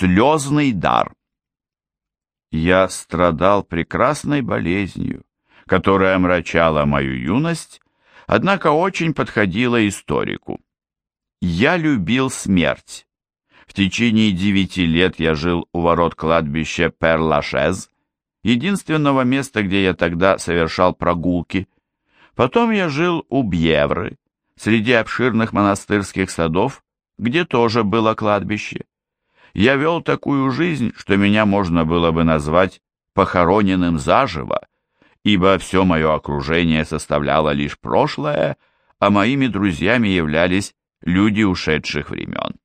Слезный дар. Я страдал прекрасной болезнью, которая омрачала мою юность, однако очень подходила историку. Я любил смерть. В течение девяти лет я жил у ворот кладбища Перлашез, единственного места, где я тогда совершал прогулки. Потом я жил у Бьевры, среди обширных монастырских садов, где тоже было кладбище. Я вел такую жизнь, что меня можно было бы назвать похороненным заживо, ибо все мое окружение составляло лишь прошлое, а моими друзьями являлись люди ушедших времен.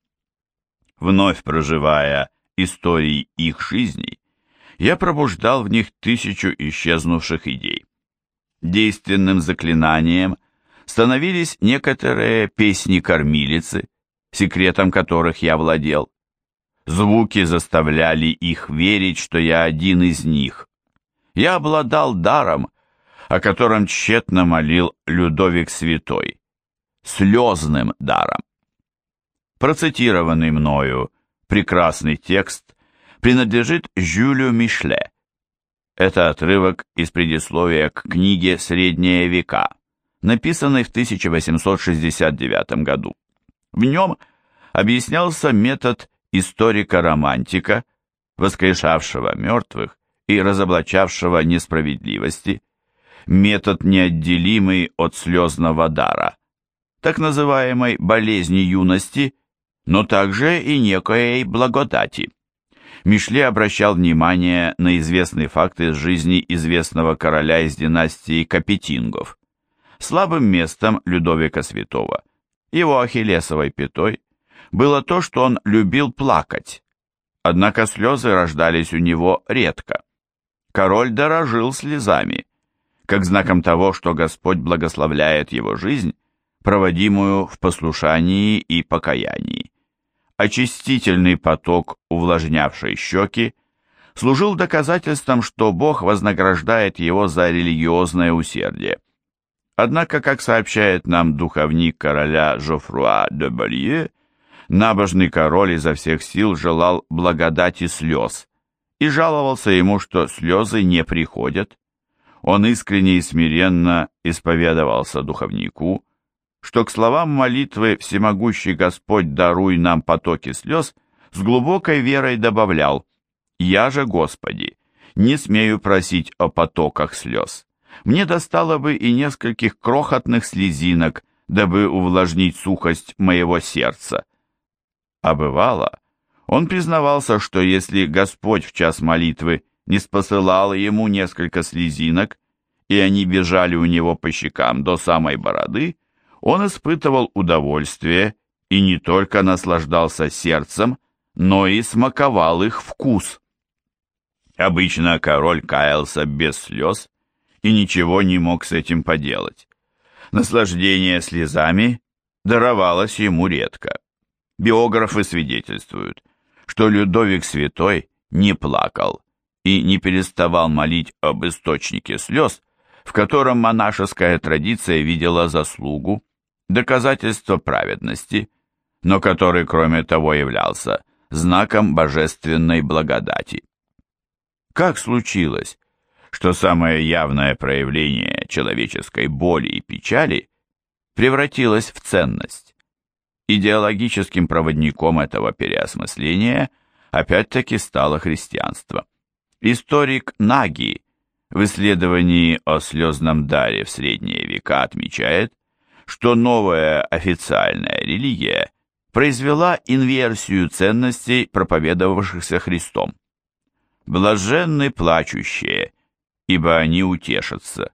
Вновь проживая истории их жизней, я пробуждал в них тысячу исчезнувших идей. Действенным заклинанием становились некоторые песни-кормилицы, секретом которых я владел. Звуки заставляли их верить, что я один из них. Я обладал даром, о котором тщетно молил Людовик Святой, слезным даром. Процитированный мною прекрасный текст принадлежит Жюлю Мишле. Это отрывок из предисловия к книге «Средние века», написанной в 1869 году. В нем объяснялся метод историка-романтика, воскрешавшего мертвых и разоблачавшего несправедливости, метод неотделимый от слезного дара, так называемой болезни юности, но также и некоей благодати. Мишле обращал внимание на известные факты из жизни известного короля из династии Капетингов. Слабым местом Людовика Святого, его ахиллесовой пятой, было то, что он любил плакать. Однако слезы рождались у него редко. Король дорожил слезами, как знаком того, что Господь благословляет его жизнь, проводимую в послушании и покаянии. Очистительный поток, увлажнявший щеки, служил доказательством, что Бог вознаграждает его за религиозное усердие. Однако, как сообщает нам духовник короля Жофруа де Болье, Набожный король изо всех сил желал благодати слез и жаловался ему, что слезы не приходят. Он искренне и смиренно исповедовался духовнику, что к словам молитвы «Всемогущий Господь, даруй нам потоки слез» с глубокой верой добавлял «Я же, Господи, не смею просить о потоках слез. Мне достало бы и нескольких крохотных слезинок, дабы увлажнить сухость моего сердца». А бывало, он признавался, что если Господь в час молитвы не спосылал ему несколько слезинок, и они бежали у него по щекам до самой бороды, он испытывал удовольствие и не только наслаждался сердцем, но и смаковал их вкус. Обычно король каялся без слез и ничего не мог с этим поделать. Наслаждение слезами даровалось ему редко. Биографы свидетельствуют, что Людовик Святой не плакал и не переставал молить об источнике слез, в котором монашеская традиция видела заслугу, доказательство праведности, но который, кроме того, являлся знаком божественной благодати. Как случилось, что самое явное проявление человеческой боли и печали превратилось в ценность? Идеологическим проводником этого переосмысления опять-таки стало христианство. Историк Наги в исследовании о слезном даре в средние века отмечает, что новая официальная религия произвела инверсию ценностей, проповедовавшихся Христом. «Блаженны плачущие, ибо они утешатся»,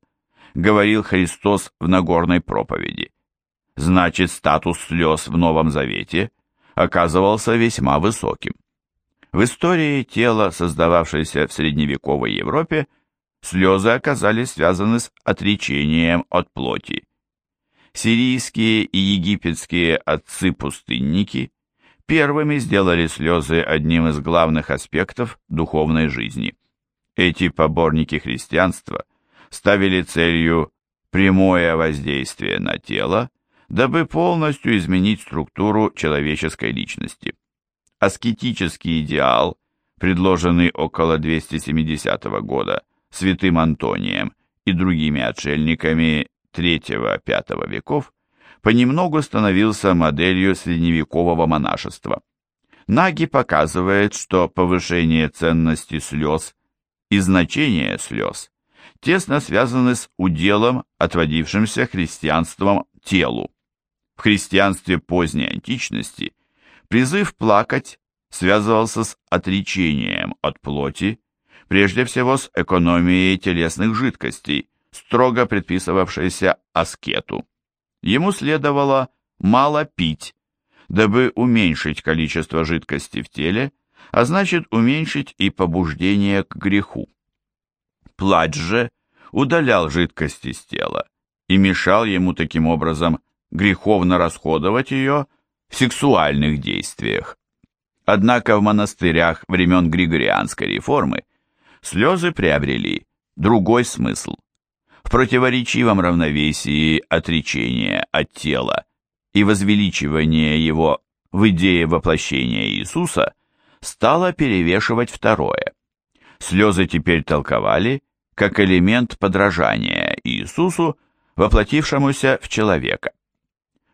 говорил Христос в Нагорной проповеди значит статус слез в Новом Завете оказывался весьма высоким. В истории тела, создававшейся в средневековой Европе, слезы оказались связаны с отречением от плоти. Сирийские и египетские отцы-пустынники первыми сделали слезы одним из главных аспектов духовной жизни. Эти поборники христианства ставили целью прямое воздействие на тело, дабы полностью изменить структуру человеческой личности. аскетический идеал, предложенный около 270 года святым Антонием и другими отшельниками III-V веков, понемногу становился моделью средневекового монашества. Наги показывает, что повышение ценности слез и значение слез тесно связаны с уделом, отводившимся христианством телу. В христианстве поздней античности призыв плакать связывался с отречением от плоти, прежде всего с экономией телесных жидкостей, строго предписывавшейся аскету. Ему следовало мало пить, дабы уменьшить количество жидкости в теле, а значит уменьшить и побуждение к греху. Плач же удалял жидкость из тела и мешал ему таким образом греховно расходовать ее в сексуальных действиях. Однако в монастырях времен Григорианской реформы слезы приобрели другой смысл. В противоречивом равновесии отречения от тела и возвеличивания его в идее воплощения Иисуса стало перевешивать второе. Слезы теперь толковали как элемент подражания Иисусу, воплотившемуся в человека.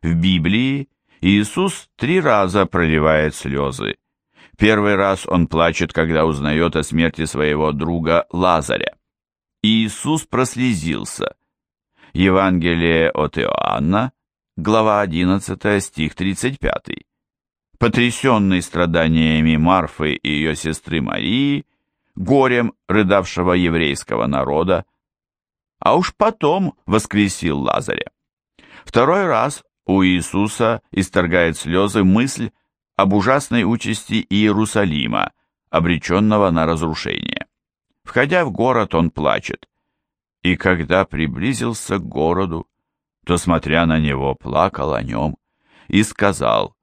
В Библии Иисус три раза проливает слезы. Первый раз он плачет, когда узнает о смерти своего друга Лазаря. Иисус прослезился. Евангелие от Иоанна, глава 11, стих 35. Потрясенный страданиями Марфы и ее сестры Марии, горем рыдавшего еврейского народа, а уж потом воскресил Лазаря. Второй раз у Иисуса исторгает слезы мысль об ужасной участи Иерусалима, обреченного на разрушение. Входя в город, он плачет. И когда приблизился к городу, то, смотря на него, плакал о нем и сказал,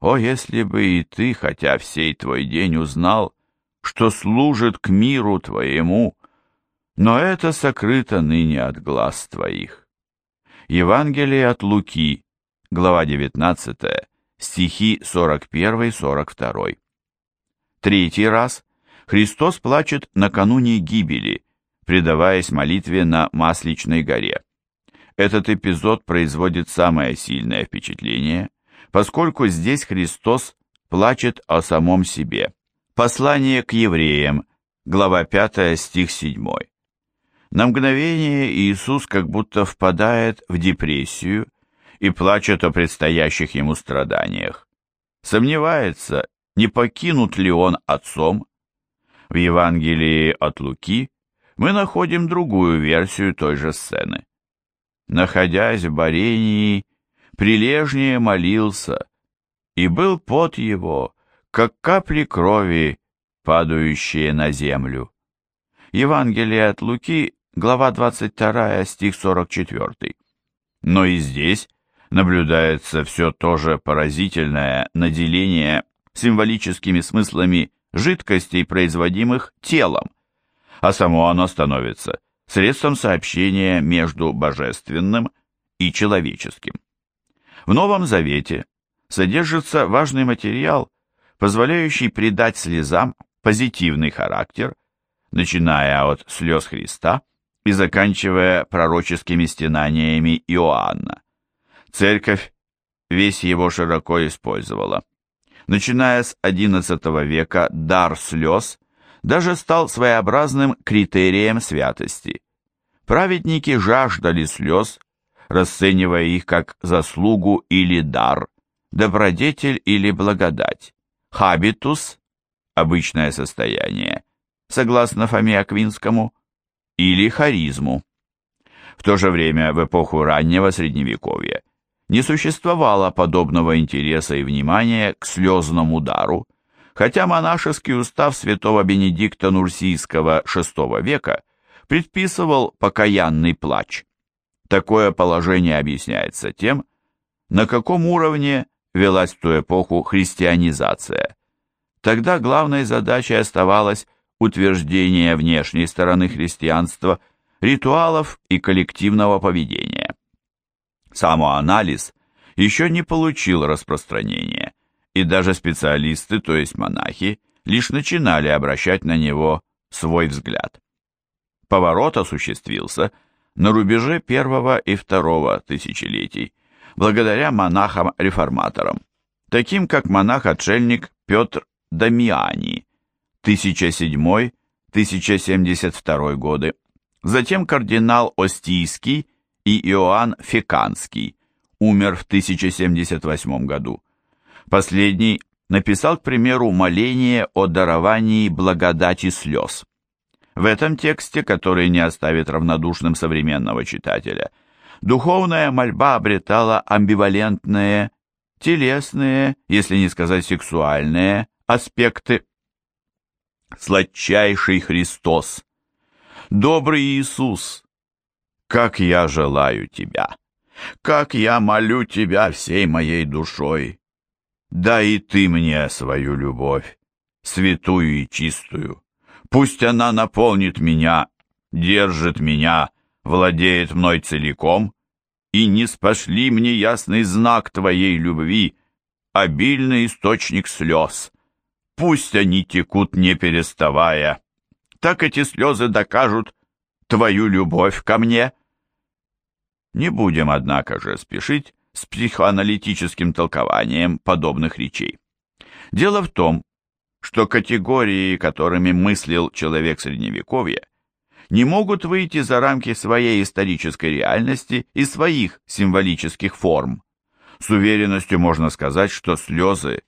«О, если бы и ты, хотя всей твой день узнал, что служит к миру твоему, но это сокрыто ныне от глаз твоих». Евангелие от Луки, глава 19, стихи 41-42. Третий раз Христос плачет накануне гибели, предаваясь молитве на Масличной горе. Этот эпизод производит самое сильное впечатление, поскольку здесь Христос плачет о самом себе. Послание к евреям, глава 5, стих 7. На мгновение Иисус как будто впадает в депрессию и плачет о предстоящих ему страданиях. Сомневается, не покинут ли он отцом, в Евангелии от Луки мы находим другую версию той же сцены. Находясь в Барении, прилежнее молился, и был пот его, как капли крови, падающие на землю. Евангелие от Луки, глава 22, стих 44. Но и здесь наблюдается все то же поразительное наделение символическими смыслами жидкостей, производимых телом, а само оно становится средством сообщения между божественным и человеческим. В Новом Завете содержится важный материал, позволяющий придать слезам позитивный характер, начиная от слез Христа и заканчивая пророческими стенаниями Иоанна. Церковь весь его широко использовала. Начиная с XI века дар слез даже стал своеобразным критерием святости. Праведники жаждали слез, расценивая их как заслугу или дар, добродетель или благодать, хабитус – обычное состояние, согласно Фоме Аквинскому, или харизму. В то же время в эпоху раннего Средневековья не существовало подобного интереса и внимания к слезному удару, хотя монашеский устав святого Бенедикта Нурсийского VI века предписывал покаянный плач. Такое положение объясняется тем, на каком уровне велась в ту эпоху христианизация. Тогда главной задачей оставалось утверждение внешней стороны христианства, ритуалов и коллективного поведения самоанализ еще не получил распространения, и даже специалисты, то есть монахи, лишь начинали обращать на него свой взгляд. Поворот осуществился на рубеже первого и второго тысячелетий, благодаря монахам-реформаторам, таким как монах-отшельник Петр Дамиани, 1007-1072 годы, затем кардинал Остийский и Иоанн Феканский, умер в 1078 году. Последний написал, к примеру, моление о даровании благодати слез. В этом тексте, который не оставит равнодушным современного читателя, духовная мольба обретала амбивалентные, телесные, если не сказать сексуальные, аспекты. Сладчайший Христос, добрый Иисус, как я желаю Тебя, как я молю Тебя всей моей душой, да и ты мне свою любовь, святую и чистую. Пусть она наполнит меня, держит меня, владеет мной целиком, и не спошли мне ясный знак твоей любви, обильный источник слез. Пусть они текут не переставая. Так эти слезы докажут твою любовь ко мне. Не будем, однако же, спешить с психоаналитическим толкованием подобных речей. Дело в том, что категории, которыми мыслил человек Средневековья, не могут выйти за рамки своей исторической реальности и своих символических форм. С уверенностью можно сказать, что слезы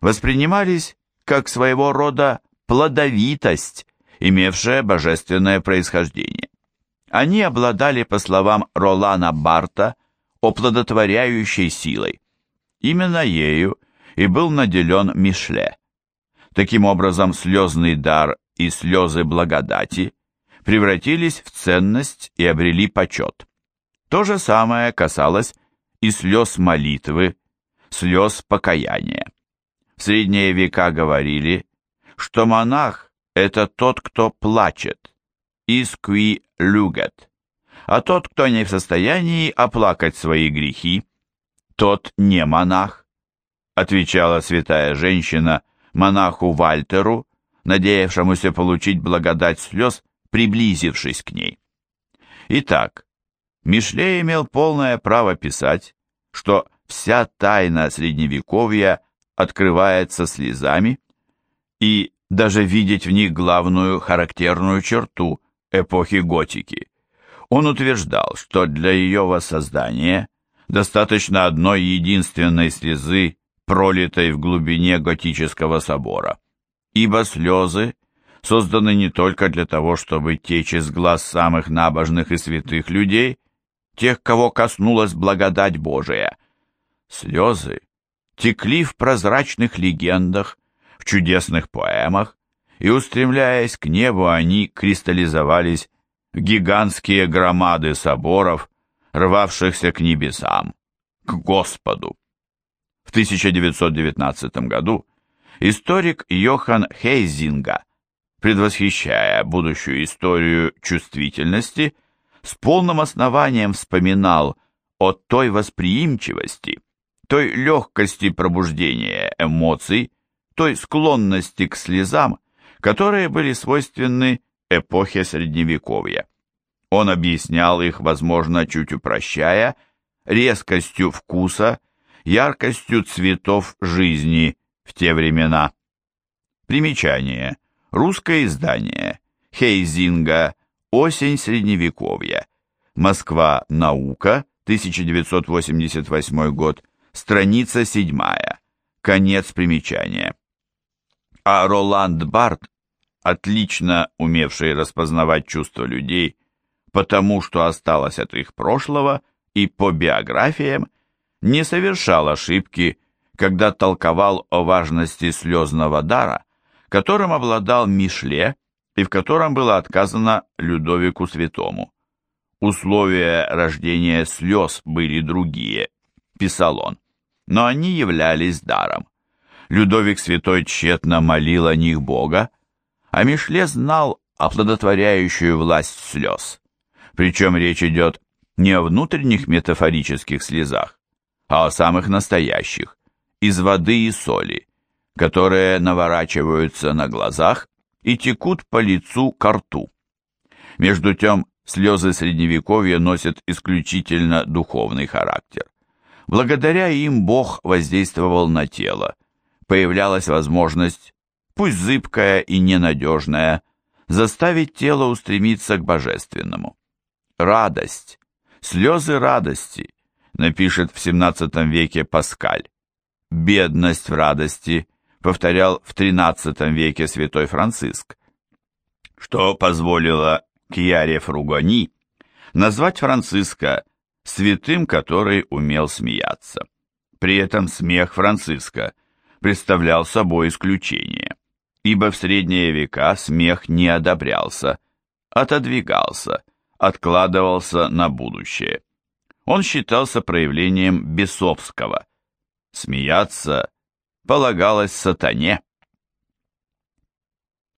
воспринимались как своего рода плодовитость, имевшая божественное происхождение. Они обладали, по словам Ролана Барта, оплодотворяющей силой. Именно ею и был наделен Мишле. Таким образом, слезный дар и слезы благодати превратились в ценность и обрели почет. То же самое касалось и слез молитвы, слез покаяния. В средние века говорили, что монах – это тот, кто плачет, искви люгет, а тот, кто не в состоянии оплакать свои грехи, тот не монах, отвечала святая женщина монаху Вальтеру, надеявшемуся получить благодать слез, приблизившись к ней. Итак, Мишле имел полное право писать, что вся тайна Средневековья открывается слезами, и даже видеть в них главную характерную черту эпохи готики. Он утверждал, что для ее воссоздания достаточно одной единственной слезы, пролитой в глубине готического собора, ибо слезы созданы не только для того, чтобы течь из глаз самых набожных и святых людей, тех, кого коснулась благодать Божия. Слезы текли в прозрачных легендах, в чудесных поэмах, и, устремляясь к небу, они кристаллизовались гигантские громады соборов, рвавшихся к небесам, к Господу. В 1919 году историк Йохан Хейзинга, предвосхищая будущую историю чувствительности, с полным основанием вспоминал о той восприимчивости, той легкости пробуждения эмоций, той склонности к слезам, которые были свойственны эпохе Средневековья. Он объяснял их, возможно, чуть упрощая, резкостью вкуса, яркостью цветов жизни в те времена. Примечание. Русское издание. Хейзинга. Осень Средневековья. Москва. Наука. 1988 год. Страница 7. Конец примечания. А Роланд Барт отлично умевший распознавать чувства людей, потому что осталось от их прошлого и по биографиям, не совершал ошибки, когда толковал о важности слезного дара, которым обладал Мишле и в котором было отказано Людовику Святому. Условия рождения слез были другие, писал он, но они являлись даром. Людовик Святой тщетно молил о них Бога, а Мишле знал оплодотворяющую власть слез. Причем речь идет не о внутренних метафорических слезах, а о самых настоящих, из воды и соли, которые наворачиваются на глазах и текут по лицу к рту. Между тем, слезы Средневековья носят исключительно духовный характер. Благодаря им Бог воздействовал на тело. Появлялась возможность, пусть зыбкая и ненадежная, заставить тело устремиться к божественному. Радость, слезы радости, напишет в XVII веке Паскаль. Бедность в радости, повторял в XIII веке святой Франциск, что позволило Кьяре Фругони назвать Франциска святым, который умел смеяться. При этом смех Франциска представлял собой исключение, ибо в средние века смех не одобрялся, отодвигался, откладывался на будущее. Он считался проявлением бесовского. Смеяться полагалось сатане.